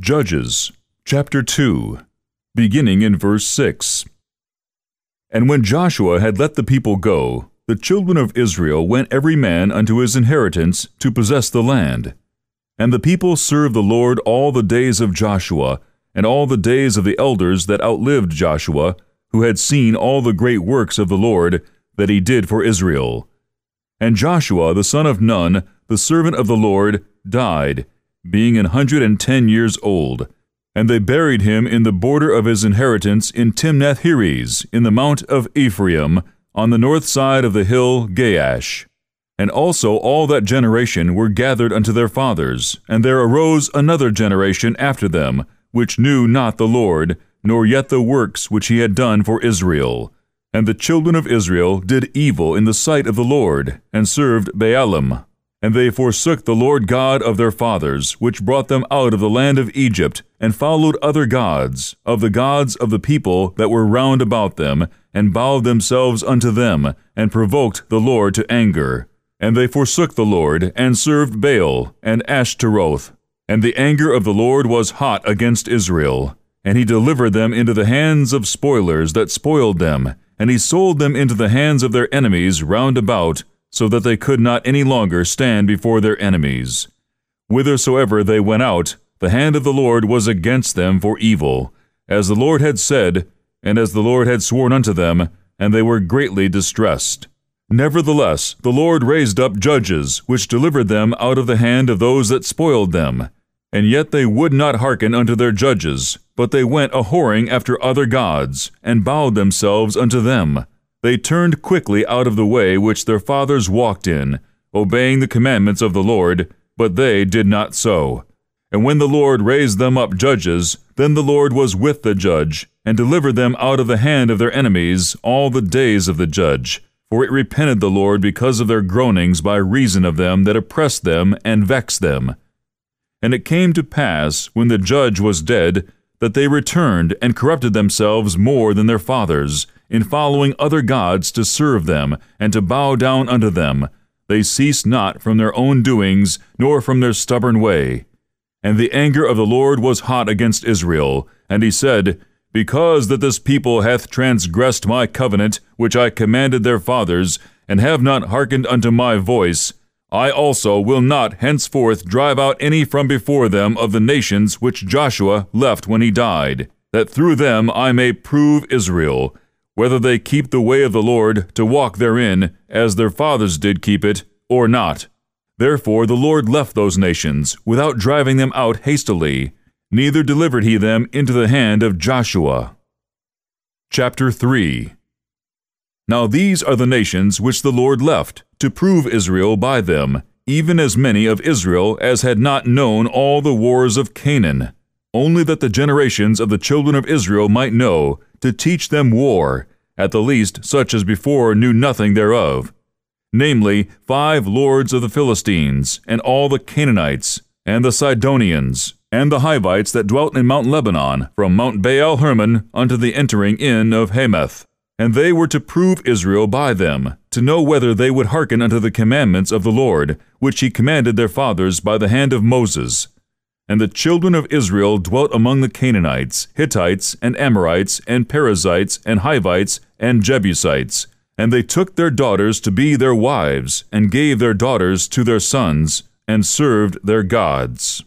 Judges chapter 2, beginning in verse 6. And when Joshua had let the people go, the children of Israel went every man unto his inheritance to possess the land. And the people served the Lord all the days of Joshua, and all the days of the elders that outlived Joshua, who had seen all the great works of the Lord that he did for Israel. And Joshua the son of Nun, the servant of the Lord, died, being an hundred and ten years old. And they buried him in the border of his inheritance in Timnath Heres, in the mount of Ephraim, on the north side of the hill Gaash. And also all that generation were gathered unto their fathers, and there arose another generation after them, which knew not the Lord, nor yet the works which he had done for Israel. And the children of Israel did evil in the sight of the Lord, and served Baalim. And they forsook the Lord God of their fathers, which brought them out of the land of Egypt, and followed other gods, of the gods of the people that were round about them, and bowed themselves unto them, and provoked the Lord to anger. And they forsook the Lord, and served Baal, and Ashtaroth. And the anger of the Lord was hot against Israel. And he delivered them into the hands of spoilers that spoiled them, and he sold them into the hands of their enemies round about, so that they could not any longer stand before their enemies. Whithersoever they went out, the hand of the Lord was against them for evil, as the Lord had said, and as the Lord had sworn unto them, and they were greatly distressed. Nevertheless, the Lord raised up judges, which delivered them out of the hand of those that spoiled them. And yet they would not hearken unto their judges, but they went a whoring after other gods, and bowed themselves unto them. They turned quickly out of the way which their fathers walked in, obeying the commandments of the Lord, but they did not so. And when the Lord raised them up judges, then the Lord was with the judge, and delivered them out of the hand of their enemies all the days of the judge. For it repented the Lord because of their groanings by reason of them that oppressed them and vexed them. And it came to pass, when the judge was dead, that they returned and corrupted themselves more than their fathers, in following other gods to serve them, and to bow down unto them. They ceased not from their own doings, nor from their stubborn way. And the anger of the Lord was hot against Israel, and he said, Because that this people hath transgressed my covenant, which I commanded their fathers, and have not hearkened unto my voice, I also will not henceforth drive out any from before them of the nations which Joshua left when he died, that through them I may prove Israel, whether they keep the way of the Lord to walk therein, as their fathers did keep it, or not. Therefore the Lord left those nations, without driving them out hastily, neither delivered he them into the hand of Joshua. Chapter 3 Now these are the nations which the Lord left, to prove Israel by them, even as many of Israel as had not known all the wars of Canaan, only that the generations of the children of Israel might know, to teach them war, at the least such as before knew nothing thereof, namely, five lords of the Philistines, and all the Canaanites, and the Sidonians, and the Hivites that dwelt in Mount Lebanon, from Mount Baal Hermon unto the entering in of Hamath. And they were to prove Israel by them, to know whether they would hearken unto the commandments of the Lord, which he commanded their fathers by the hand of Moses, and the children of Israel dwelt among the Canaanites, Hittites, and Amorites, and Perizzites, and Hivites, and Jebusites. And they took their daughters to be their wives, and gave their daughters to their sons, and served their gods.